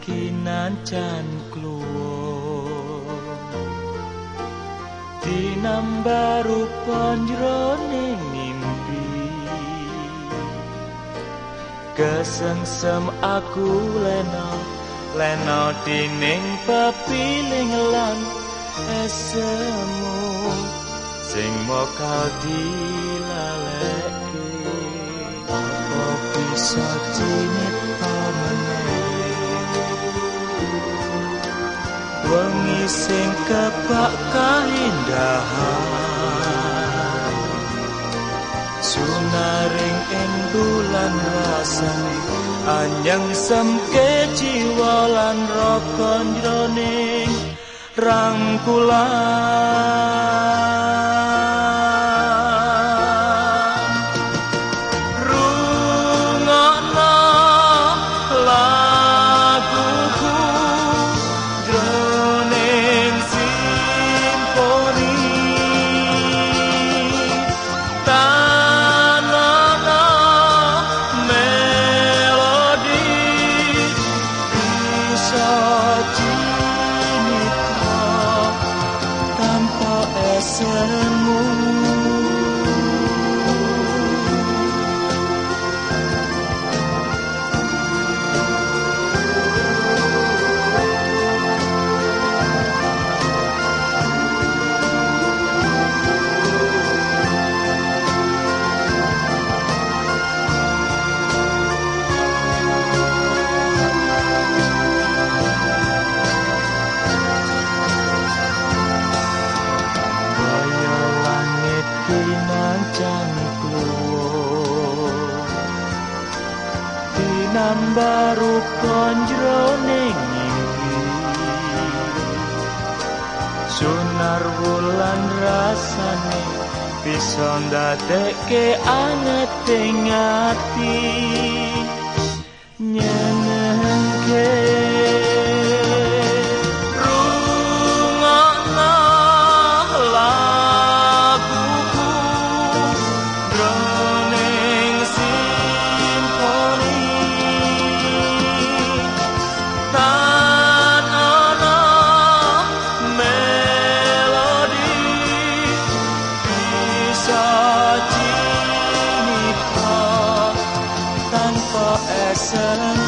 kinancan Dinambah rupa jroning mimpi Kesengsem aku lena Lena dining pepiling lan esemu. Sing mokal dilaleke Apa bisa jinit sing kebak kaindahan sunaring ing bulan rasane anyang semke jiwa lan rokon jroning rangkulan turn nambah rukun jroning mimpi sunar wulan rasane bisa ndadekke anget ing ati salam